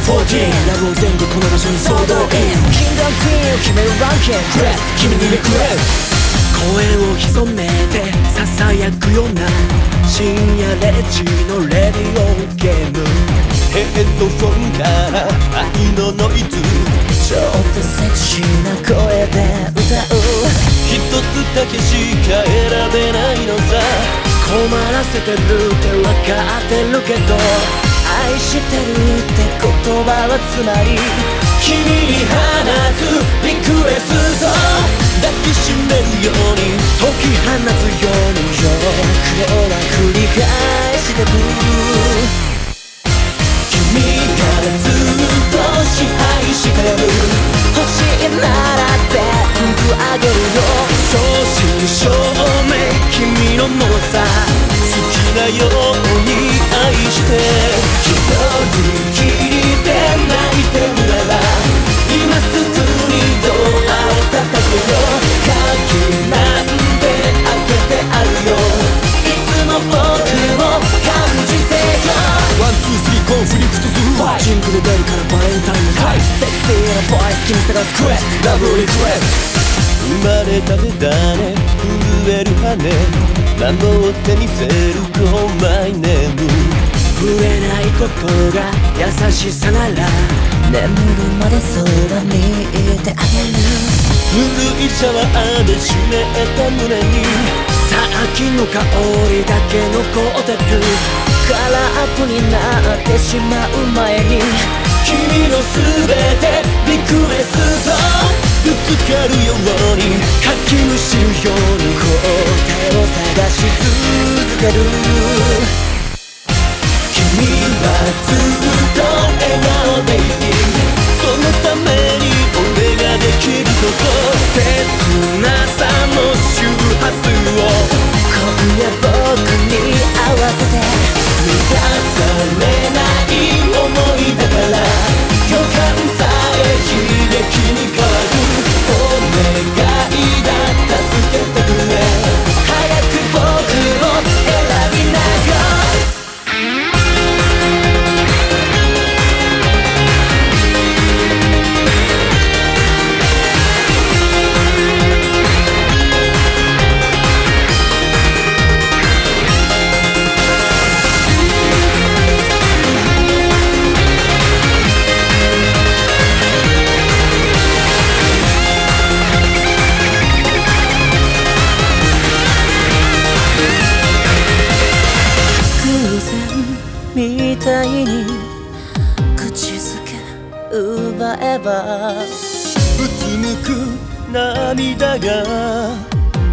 ラブを全部この場所に総動員。キングダムクイーンを決めるランキングクレス君にリクエスト声を潜めてささやくような深夜レジのレディオゲーム。ヘッドフォンから愛のノイズ。ちょっとセクシーな声で歌う。一つだけしか選べないのさ。困らせてるって分かってるけど愛してるって言葉はつまり君に放つリクエスト抱きしめるように解き放つように。よくは繰り返してく君からずっと支配してる。欲しいなら全部あげるよ。正真正銘君のものさ好きなように。して一人きりで泣いてるなら今すぐにドアを叩くよ。鍵なんて開けてあるよ。いつも僕を感じてよ。 one two three conflicts ジングルベルからバレンタインのタイムセクシーなボイス君探すクエスト。 love requestト生まれたてだね震える羽。守ってみせる Call my name 触れないことが優しさなら眠るまでそばにいてあげる。古いシャワーで湿った胸にさっきの香りだけ残ってる空っぽになってしまう前に君の全てリクエスト。ぶつかるようにかきむしるように答えを探し続ける口づけ奪えばうつむく涙が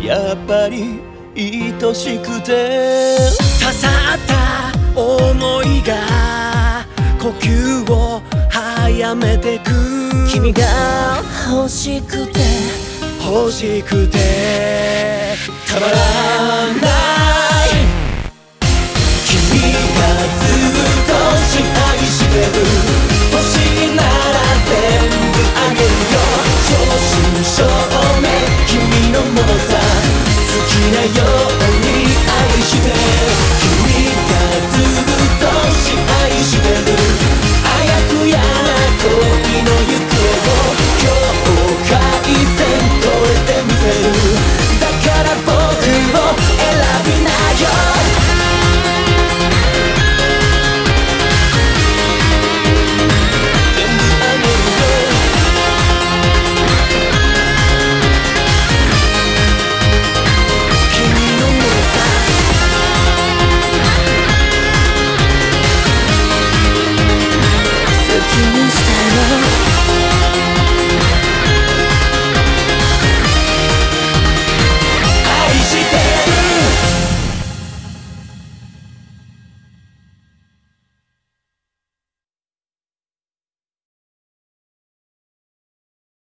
やっぱり愛しくて。刺さった思いが呼吸を早めてく。君が欲しくて欲しくて。たまらな。い